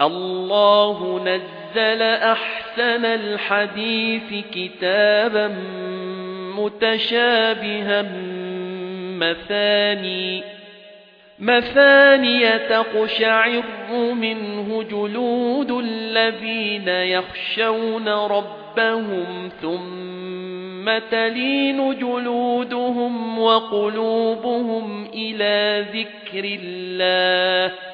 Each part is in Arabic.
الله نزل أحسن الحديث كتابا متشابها مثاني مثاني تقشعر منه جلود الذين يخشون ربهم ثم تلين جلودهم وقلوبهم إلى ذكر الله.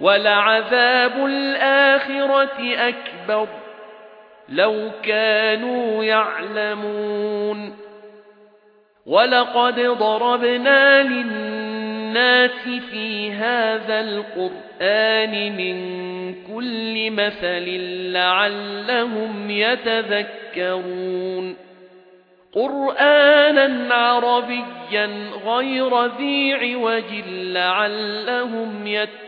ولعذاب الآخرة أكبر. لو كانوا يعلمون. ولقد ضربنا للناس في هذا القرآن من كل مثل لعلهم يتذكرون. قرآنا عربيا غير ذي عوج لعلهم يتذكرون.